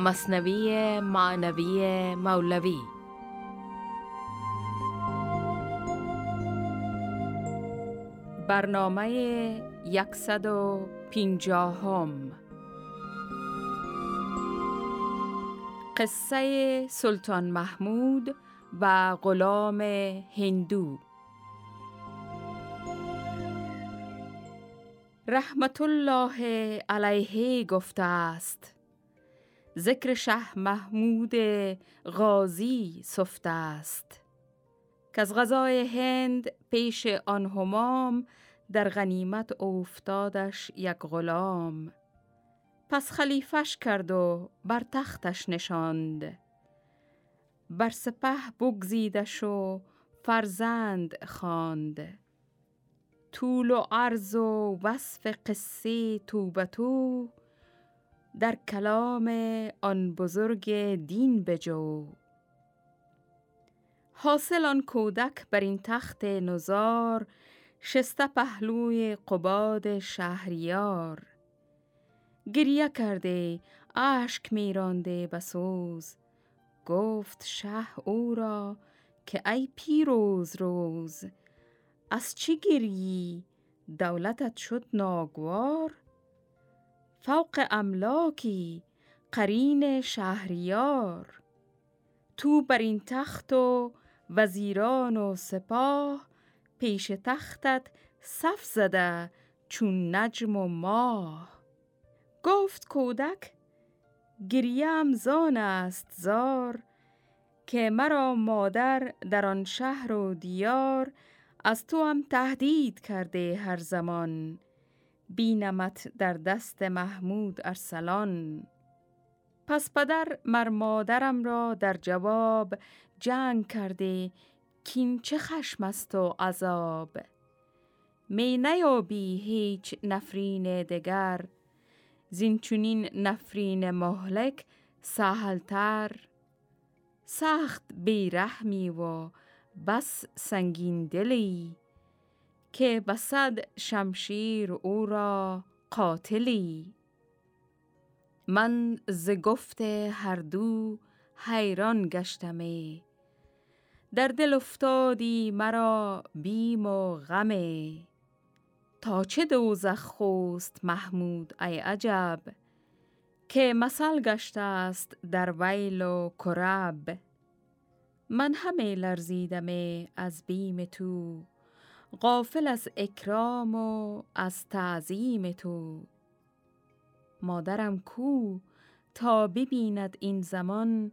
مصنوی معنوی مولوی. برنامه یکصد و پینجاهم قصه سلطان محمود و غلام هندو. رحمت الله علیه گفته است. ذکر شه محمود غازی سفته است. که از غذای هند پیش آن همام در غنیمت افتادش یک غلام. پس خلیفش کرد و بر تختش نشاند. بر سپه بگزیدش و فرزند خواند. طول و عرض و وصف قصه تو به تو در کلام آن بزرگ دین بجو. حاصل آن کودک بر این تخت نزار شسته پهلوی قباد شهریار. گریه کرده اشک میرانده بسوز. گفت شه او را که ای پیروز روز از چی گریی؟ دولتت شد ناگوار؟ فوق املاکی قرین شهریار. تو بر این تخت و وزیران و سپاه پیش تختت صف زده چون نجم و ماه. گفت کودک گریم زان است زار که مرا مادر در آن شهر و دیار از تو هم تهدید کرده هر زمان. بینمت در دست محمود ارسلان. پس پدر مر مادرم را در جواب جنگ کرده کین چه خشم است و عذاب. می نیابی هیچ نفرین دگر زین چونین نفرین مهلک سهلتر. سخت بیرحمی و بس سنگین دلی که بسد شمشیر او را قاتلی. من ز گفت هر دو حیران گشتمه در دل افتادی مرا بیم و غمه تا چه دوزخ خوست محمود ای عجب که مثل گشته است در ویل و کرب. من همه لرزیدم از بیم تو غافل از اکرام و از تعظیم تو. مادرم کو تا ببیند این زمان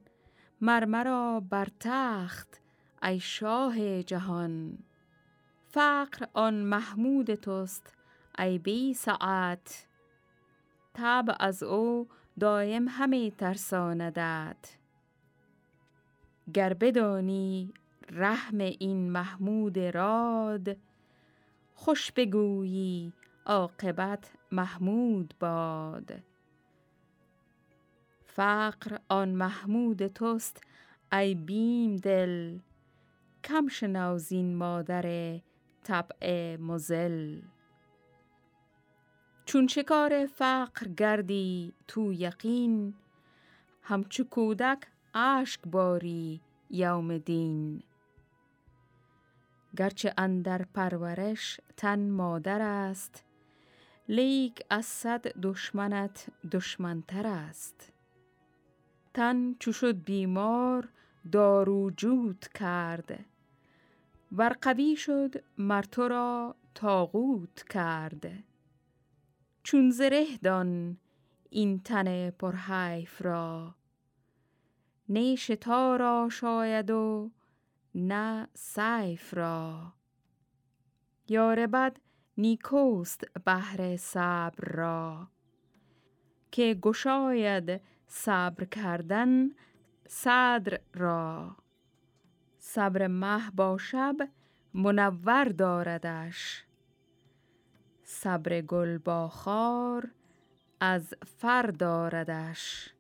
مرمرا بر تخت ای شاه جهان. فقر آن محمود توست ای بی ساعت. تب از او دایم همی ترساندد گر بدانی رحم این محمود راد. خوش بگویی عاقبت محمود باد. فقر آن محمود توست ای بیم دل. کم شنو زین مادر طبع مزل. چون شکار فقر گردی تو یقین؟ همچو کودک اشک باری یوم دین. گرچه اندر پرورش تن مادر است لیک از صد دشمنت دشمنتر است. تن چو شد بیمار دارو جود کرد. ور قوی شد مر تو را تاغوت کرد. چون زره دان این تن پرحیف را نه شتا را شاید و نه سیف را. یار بد نیکوست بهر صبر را. که گشاید صبر کردن صدر را. صبر مه با شب منور داردش. صبر گل با خار از فر داردش.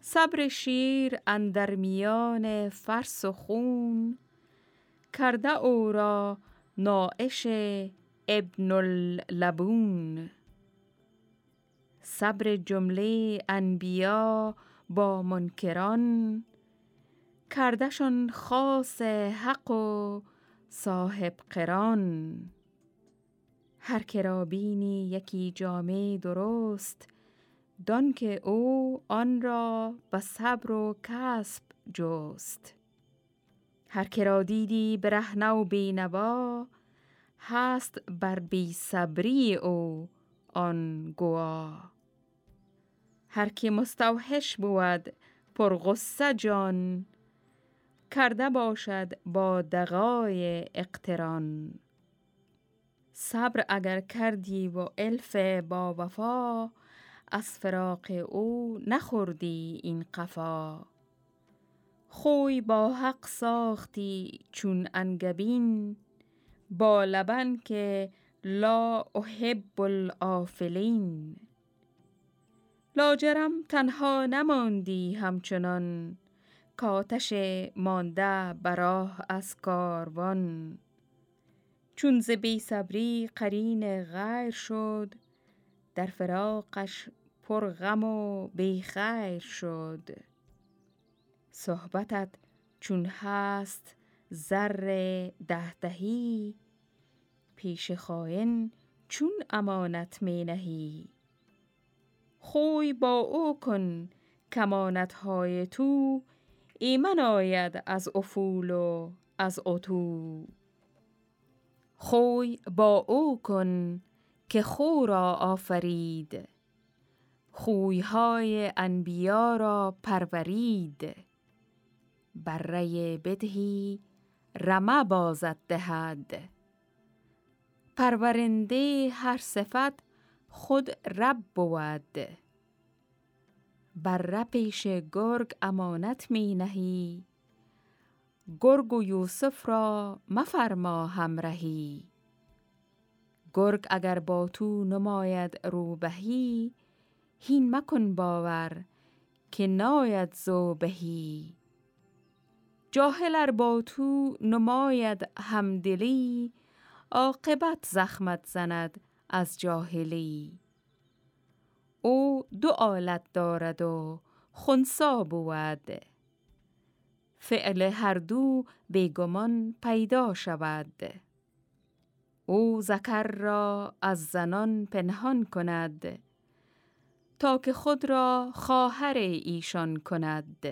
صبر شیر اندر میان فرس و خون کرده او را ناعش ابن اللبون صبر جمله انبیا با منکران کردشان خاص حق و صاحب قران. هر که را بینی یکی جامه درست دان که او آن را به صبر و کسب جست. هر که را دیدی برهنه و بینوا هست بر بی صبری او آن گواه هر که مستوحش بود پر غصه جان کرده باشد با دغای اقتران. صبر اگر کردی و الف با وفا از فراق او نخوردی این قفا. خوی با حق ساختی چون انگبین با لبن که لا احب الافلین لاجرم تنها نماندی همچنان کاتش مانده براه از کاروان. چون ز بی صبری قرین غیر شد در فراقش پر غم و بی خیر شد. صحبتت چون هست زر ده دهی پیش خائن چون امانت می نهی. خوی با او کن کمانت های تو ایمن آید از افول و از اتو. خوی با او کن که خو را آفرید. خویهای انبیا را پرورید. بره بدهی رمه بازد دهد. پرورنده هر صفت خود رب بود. بر پیش گرگ امانت می نهی. گرگ و یوسف را مفرما همرهی گرگ اگر با تو نماید روبهی هین مکن باور که ناید زوبهی. جاهل ار با تو نماید همدلی عاقبت زخمت زند از جاهلی. او دو آلت دارد و خونسا بود. فعل هر دو بیگمان پیدا شود. او ذکر را از زنان پنهان کند. تا که خود را خواهر ایشان کند.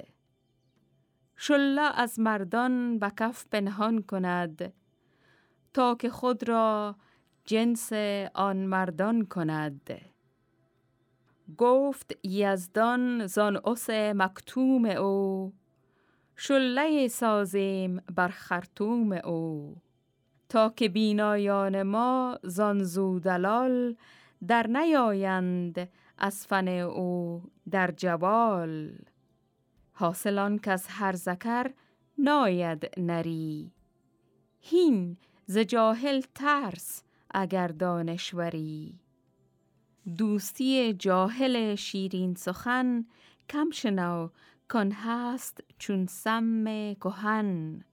شله از مردان به کف پنهان کند تا که خود را جنس آن مردان کند. گفت یزدان زان اس مکتوم او شله سازیم بر خرطوم او. تا که بینایان ما زان زودلال در نیایند از فن او در جوال. حاصلان از هر زکر ناید نری. هین ز جاهل ترس اگر دانشوری. دوستی جاهل شیرین سخن کم شنو کن هست چون سم کهن.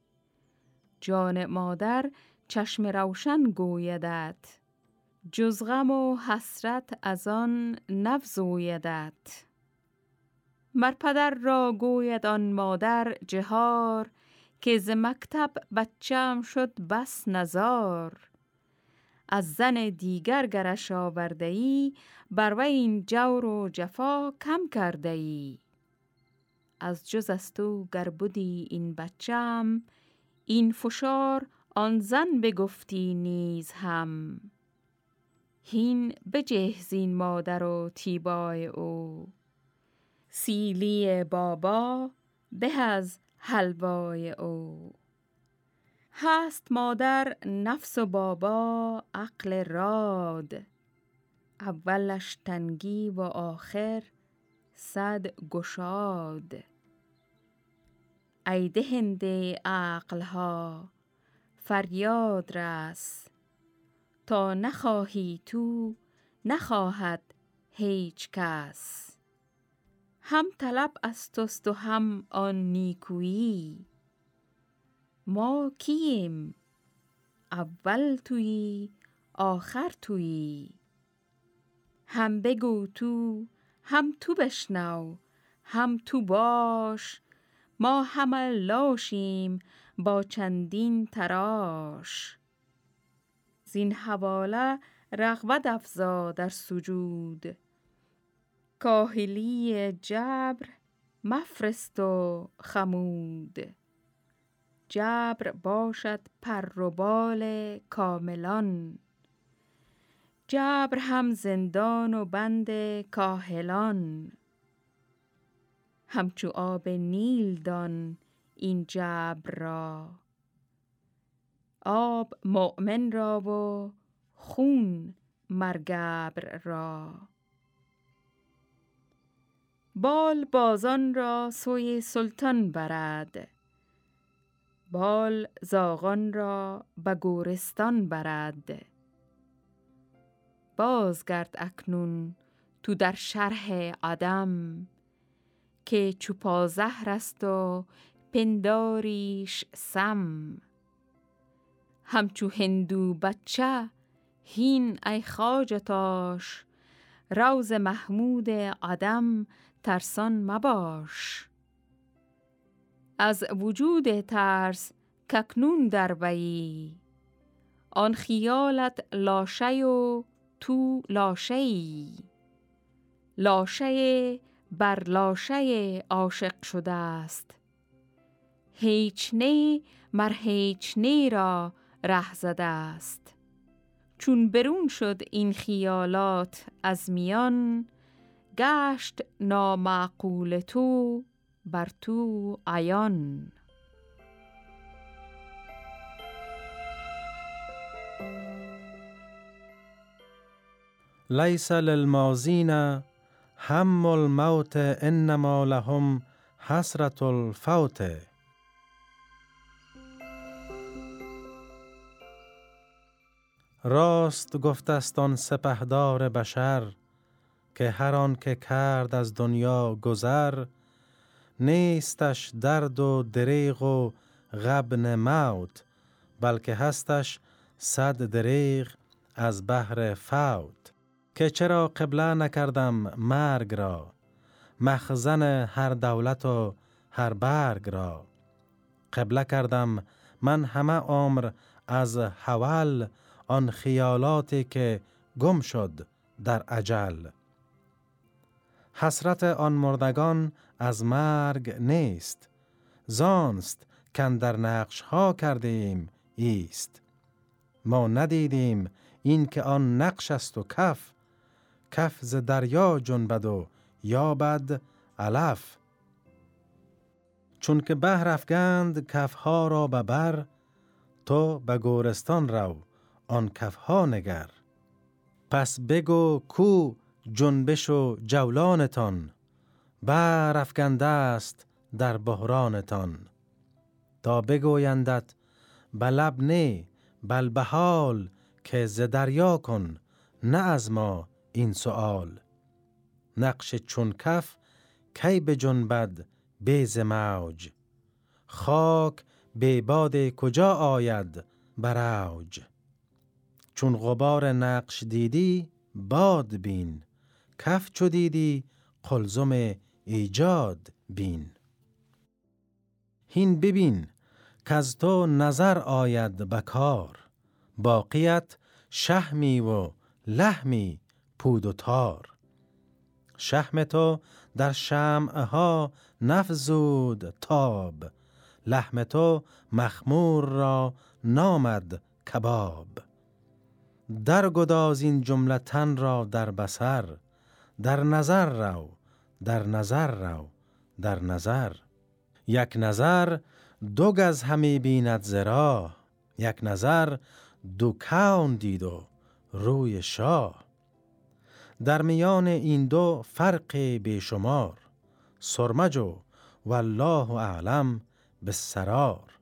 جان مادر چشم روشن گویدت. جز غم و حسرت از آن نفزویدت. مر پدر را گوید آن مادر جهار که ز مکتب بچم شد بس نزار. از زن دیگر گرش آورده ای بر این جور و جفا کم کرده ای از جز از تو گر بودی این بچم این فشار آن زن بگفتی نیز هم. هین بجهزین مادر و تیبای او. سیلی بابا به از حلوای او. هست مادر نفس و بابا عقل راد. اولش تنگی و آخر صد گشاد. ای دهنده عقلها فریاد رس. تا نخواهی تو نخواهد هیچ کس. هم طلب از توست و هم آن نیکویی. ما کیم اول تویی آخر تویی. هم بگو تو هم تو بشنو هم تو باش. ما همه لاشیم با چندین تراش. زین حواله رغبت افزا در سجود. کاهلی جبر مفرست و خمود. جبر باشد پر و بال کاملان. جبر هم زندان و بند کاهلان. همچو آب نیل دان این جبر را. آب مؤمن را و خون مرگبر را. بال بازان را سوی سلطان برد. بال زاغان را به گورستان برد. بازگرد اکنون تو در شرح عدم که چوپا زهر است و پنداریش سم. همچو هندو بچه هین ای خاجتاش روز محمود عدم ترسان مباش. از وجود ترس ککنون در بایی آن خیالت لاشه و تو لاشه ای لاشه بر لاشه عاشق شده است. هیچ نی مر هیچ نی را ره زده است. چون برون شد این خیالات از میان گشت نامعقول تو بر تو عیان. لیس للمازین هم الموت انما لهم حسرت الفوت. راست گفتستان سپهدار بشر که هر آن که کرد از دنیا گذر نیستش درد و دریغ و غبن موت بلکه هستش صد دریغ از بحر فوت. که چرا قبله نکردم مرگ را مخزن هر دولت و هر برگ را؟ قبله کردم من همه عمر از حول آن خیالاتی که گم شد در عجل حسرت آن مردگان از مرگ نیست زانست کن در نقش ها کردیم ایست. ما ندیدیم این که آن نقش است و کف کف ز دریا جنبد و یابد علف. چون که بهر افگند کف ها را ببر تو به گورستان رو. آن کف ها نگر. پس بگو کو جنبش و جولانتان بر افگنده است در بحرانتان. تا بگویندت بلب نه بل به حال که ز دریا کن نه از ما این سوال نقش چون کف کی به جنبد بیز موج؟ خاک به باد کجا آید براوج؟ چون غبار نقش دیدی باد بین. کف چو دیدی قلزم ایجاد بین. هین ببین که از تو نظر آید بکار باقیت شهمی و لحمی پود و تار. شهم تو در شمعها نفزود تاب لحم تو مخمور را نامد کباب. در گداز این جمله تن را در بسر در نظر رو در نظر رو در نظر. یک نظر دو گز همی بیند زرا یک نظر دو کون دید و روی شاه. در میان این دو فرق بیشمار سرمجو والله اعلم به سرار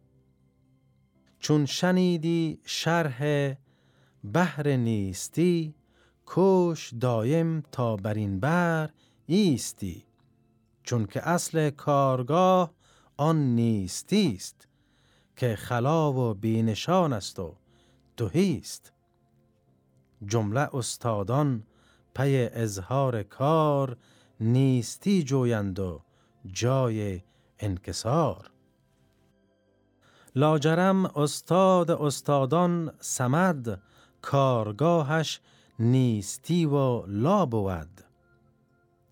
چون شنیدی شرح بحر نیستی کوش دایم تا بر این بر ایستی. چون که اصل کارگاه آن نیستی است که خلا و بینشان است و توهیست جمله استادان پی اظهار کار نیستی جویند و جای انکسار. لاجرم استاد استادان سمد کارگاهش نیستی و لا بود.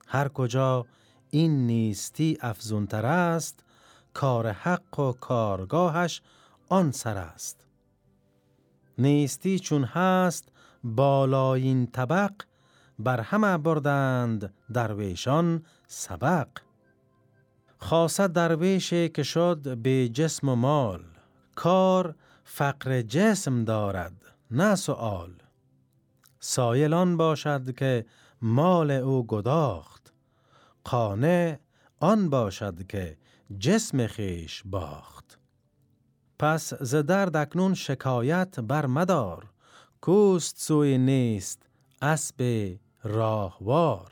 هر کجا این نیستی افزونتر است کار حق و کارگاهش آن سر است. نیستی چون هست بالایین طبق بر همه بردند درویشان سبق. خاصه درویشی که شد به جسم و مال کار فقر جسم دارد. نه سؤال. سایلان باشد که مال او گداخت. قانه آن باشد که جسم خیش باخت. پس ز درد اکنون شکایت بر مدار کوست سوی نیست اسب راهوار.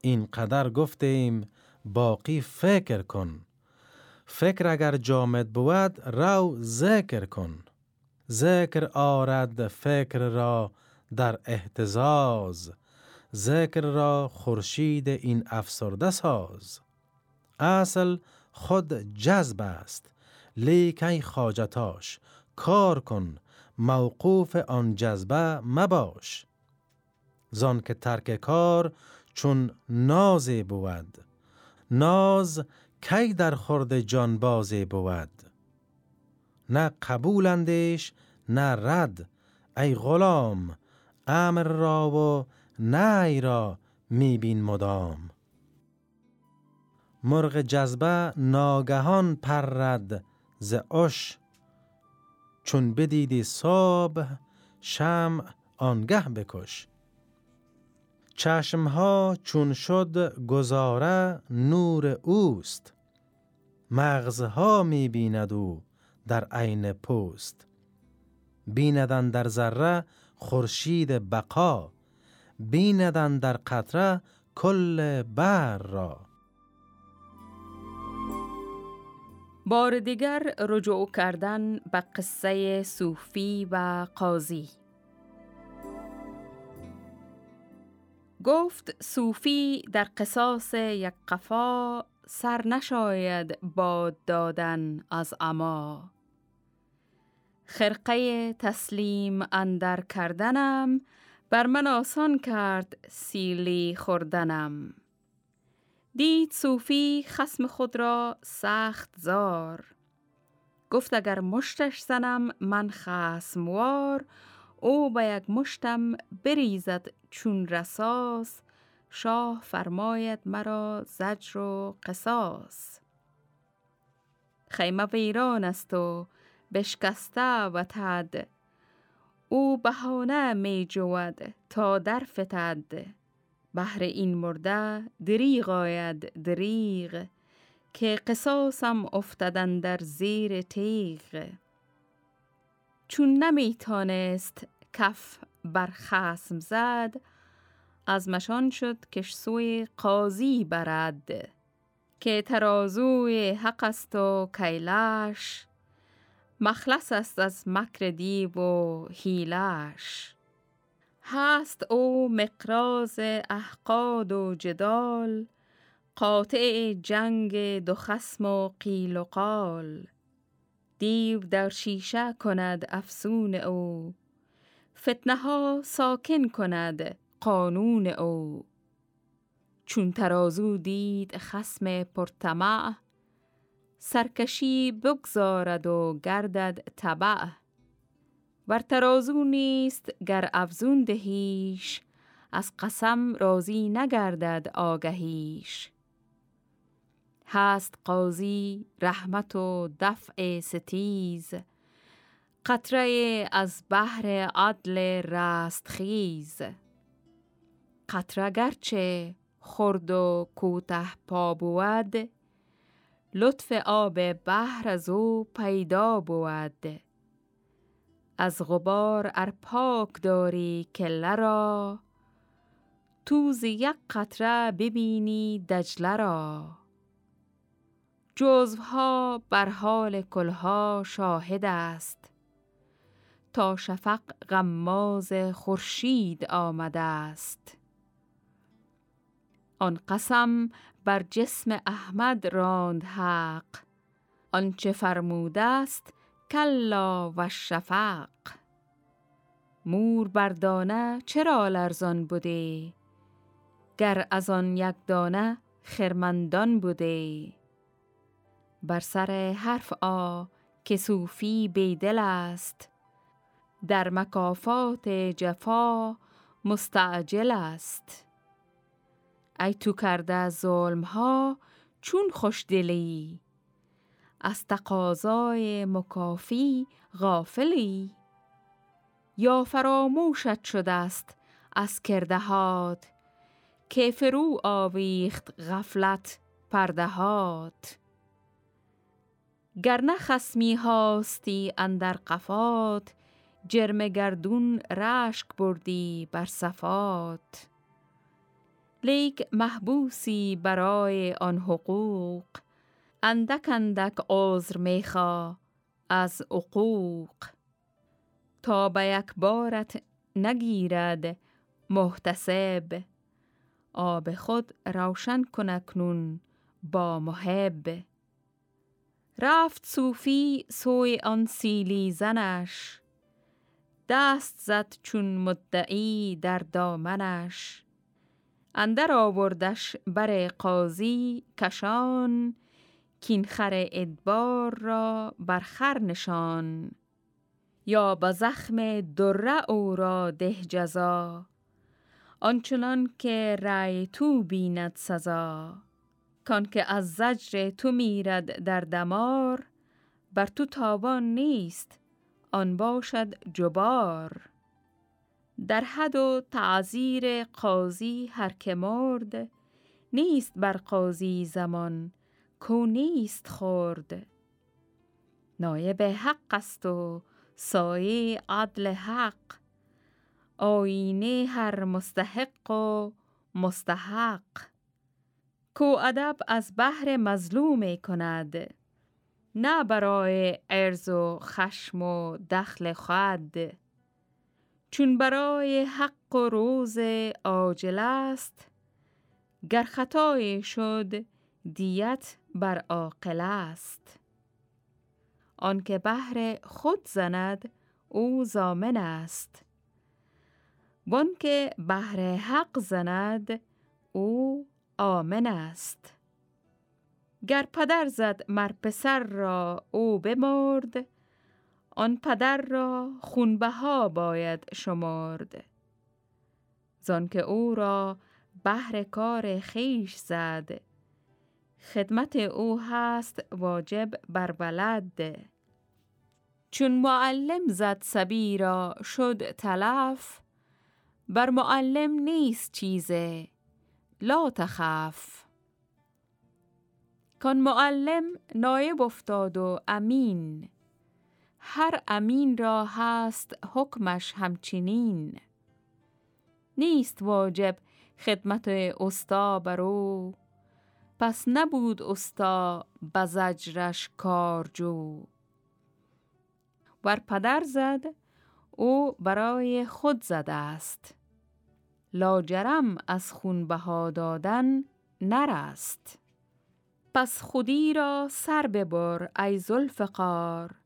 این قدر گفتیم باقی فکر کن. فکر اگر جامد بود رو ذکر کن. ذکر آرد فکر را در احتزاز ذکر را خورشید این افسرده ساز. اصل خود جذب است لیکی خاجتاش کار کن موقوف آن جذبه مباش. زان که ترک کار چون نازی بود ناز کی در خورد جانبازی بود؟ نه قبولندش نه رد. ای غلام امر را و نه را میبین مدام. مرغ جذبه ناگهان پرد ز اش چون بدیدی صبح شم آنگه بکش. چشمها چون شد گزاره نور اوست. مغزها می بیند او در عین پوست. بیندن در ذره خورشید بقا. بیندن در قطره کل بر را. بار دیگر رجوع کردن به قصه صوفی و قاضی. گفت صوفی در قصاص یک قفا سر نشاید باد دادن از اما خرقه تسلیم اندر کردنم بر من آسان کرد سیلی خوردنم. دید صوفی خسم خود را سخت زار. گفت اگر مشتش زنم من خسموار. او به یک مشتم بریزد چون رساس. شاه فرماید مرا زجر و قصاص. خیمه ویران است و بشکسته و تد. او بهانه می جود تا در فتد. بهر این مرده دریغ آید دریغ که قصاصم افتدن در زیر تیغ. چون نمی تانست کف بر خسم زد از مشان شد کش سوی قاضی برد که ترازوی حق است و کیلش مخلص است از مکر دیو و هیلش هست او مقراز احقاد و جدال قاطع جنگ دو خسم و قیل و قال. دیو در شیشه کند افسون او فتنه ها ساکن کند قانون او. چون ترازو دید خسم پرتمع سرکشی بگذارد و گردد تبع. ور ترازو نیست گر افزون دهیش از قسم راضی نگردد آگهیش. هست قاضی رحمت و دفع ستیز قطره از بحر عدل رستخیز. قطره گرچه خرد و کوته پا بود لطف آب بحر از او پیدا بود. از غبار ار پاک داری کله را توز یک قطره ببینی دجله را. جزوها بر حال کلها شاهد است. تا شفق غماز خورشید آمده است. آن قسم بر جسم احمد راند حق. آنچه فرموده است کلا و شفق. مور بر دانه چرا لرزان بوده؟ گر از آن یک دانه خرمندان بوده؟ بر سر حرف آ که صوفی بیدل است. در مکافات جفا مستعجل است. ای تو کرده ظلم ها چون خوشدلی. از تقاضای مکافی غافلی. یا فراموشت شده است از کردهات که فرو آویخت غفلت پردهات. گر نه خسمی هاستی اندر قفات جرم گردون رشک بردی بر صفات. لیک محبوسی برای آن حقوق. اندک اندک عذر میخوا از عقوق. تا به یک بارت نگیرد محتسب. آب خود روشن کنکنون با محب. رفت صوفی سوی آن سیلی زنش. دست زد چون مدعی در دامنش. اندر آوردش بر قاضی کشان کین خر ادبار را بر خر نشان. یا با زخم دره او را ده جزا آنچنان که رای تو بیند سزا. کان که از زجر تو میرد در دمار بر تو تاوان نیست آن باشد جبار. در حد و تعذیر قاضی هر که مرد. نیست بر قاضی زمان کو نیست خورد نایب حق است و سایه عدل حق. آینه هر مستحق و مستحق. کو ادب از بحر مظلوم کند نه برای ارز و خشم و دخل خود. چون برای حق و روز آجل است گر خطای شد دیت بر عاقل است. آنکه بهر خود زند او زامن است. وانکه بهر حق زند او آمن است. گر پدر زد مر پسر را او بمرد آن پدر را خونبها باید شمرد. زان که او را بهر کار خیش زد. خدمت او هست واجب بر بلد چون معلم زد سبی را شد تلف. بر معلم نیست چیزه لا تخف کان معلم نایب افتاد و امین. هر امین را هست حکمش همچنین. نیست واجب خدمت استا برو پس نبود استا بزجرش کارجو ور پدر زد او برای خود زده است. لاجرم از خون بها دادن نرست. پس خودی را سر ببر ای زلفقار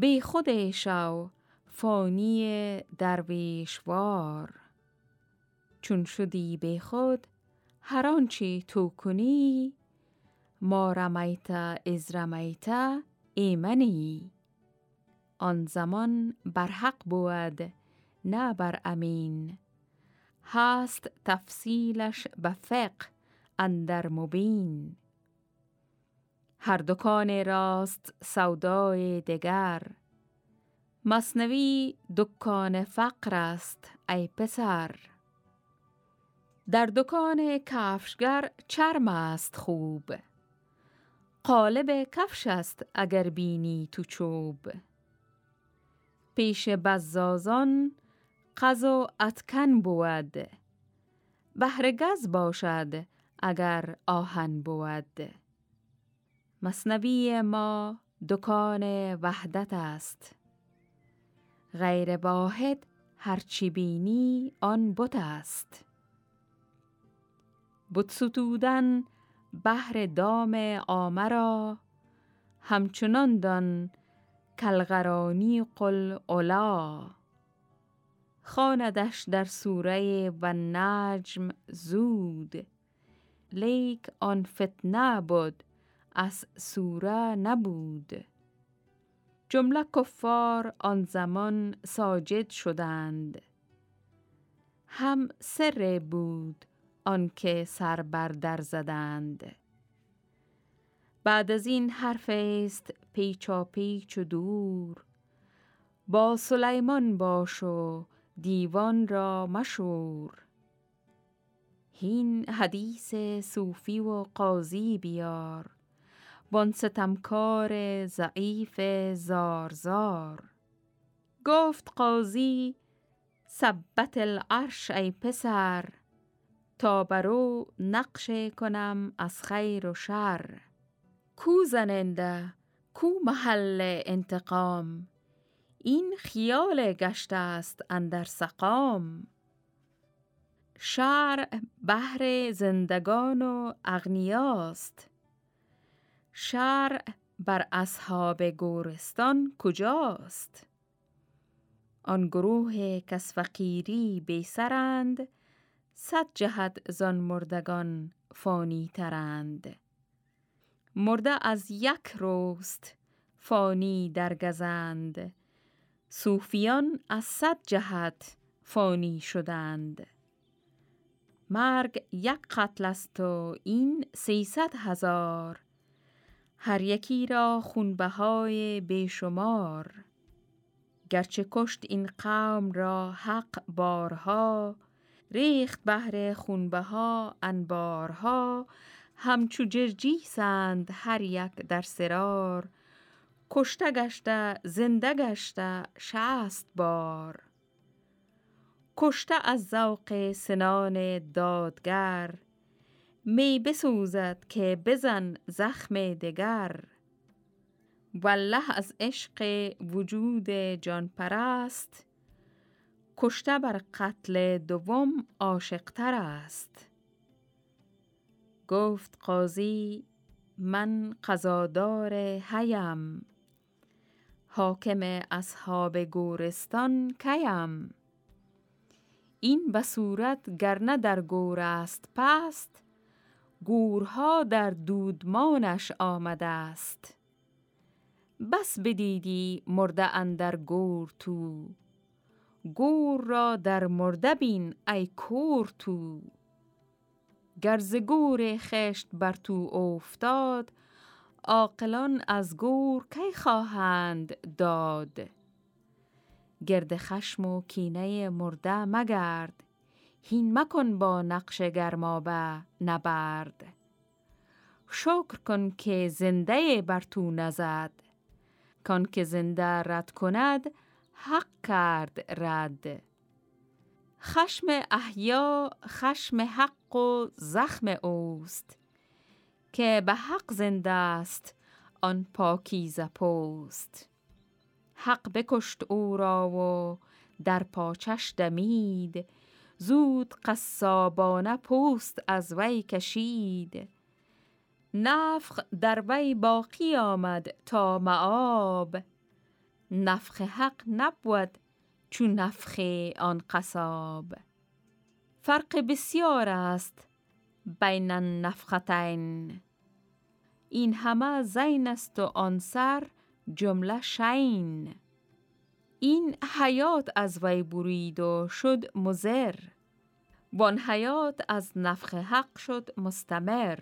بی خود شو فانی درویشوار. چون شدی بی خود هر آنچه تو کنی ما رمیت از رمیت ایمنی. آن زمان بر حق بود نه بر امین. هست تفصیلش به فقه اندر مبین. هر دکان راست سودای دگر. مصنوی دکان فقر است ای پسر. در دکان کفشگر چرم است خوب. قالب کفش است اگر بینی تو چوب. پیش بزازان قز و اتکن بود. بهر گز باشد اگر آهن بود. مصنوی ما دکان وحدت است. غیر واحد هرچی بینی آن بت است. ستودن بهر دام آمرا همچنان دان کلغرانی قل اولا خاندش در سوره و نجم زود لیک آن فتنه بود از سوره نبود. جمله کفار آن زمان ساجد شدند. هم سر بود آنکه سر بر در زدند. بعد از این حرف است پیچا پیچ و دور. با سلیمان باش و دیوان را مشور. هین حدیث صوفی و قاضی بیار. وان ستمکار ضعیف زارزار گفت قاضی ثبت العرش ای پسر تا برو نقش کنم از خیر و شر. کو زننده کو محل انتقام. این خیال گشته است اندر سقام. شرع بهر زندگان و اغنیاست. شرع بر اصحاب گورستان کجاست؟ آن گروه کس فقیری بیسرند صد جهت زان مردگان فانی ترند. مرده از یک روست فانی درگزند صوفیان از صد جهت فانی شدند. مرگ یک قتل است و این سیصد هزار. هر یکی را خونبهای بیشمار. گرچه کشت این قوم را حق بارها ریخت بهر خونبها انبارها همچو جرجیسند هر یک در سرار. کشته گشته زنده گشته شست بار. کشته از ذوق سنان دادگر می بسوزد که بزن زخم دگر. والله از عشق وجود جان پرست کشته بر قتل دوم عاشقتر است. گفت قاضی من قضادار هیم حاکم اصحاب گورستان کیم. این بصورت گرنه در گور است پست گورها در دودمانش آمده است بس بدیدی مرده اندر گور تو. گور را در مرده بین ای کور تو. گرز گور خشت بر تو افتاد عاقلان از گور کی خواهند داد؟ گرد خشم و کینه مرده مگرد. هین مکن با نقش گرمابه نبرد. شکر کن که زنده بر تو نزد. کان که زنده رد کند حق کرد رد. خشم احیا خشم حق و زخم اوست. که به حق زنده است آن پاکیزه پوست. حق بکشت او را و در پاچش دمید. زود قصابانه پوست از وی کشید. نفخ در وی باقی آمد تا معاب نفخ حق نبود چون نفخ آن قصاب. فرق بسیار است بین النفختین. این همه زین است و آن سر جمله شین. این حیات از وی برید و شد مزر وان حیات از نفخ حق شد مستمر.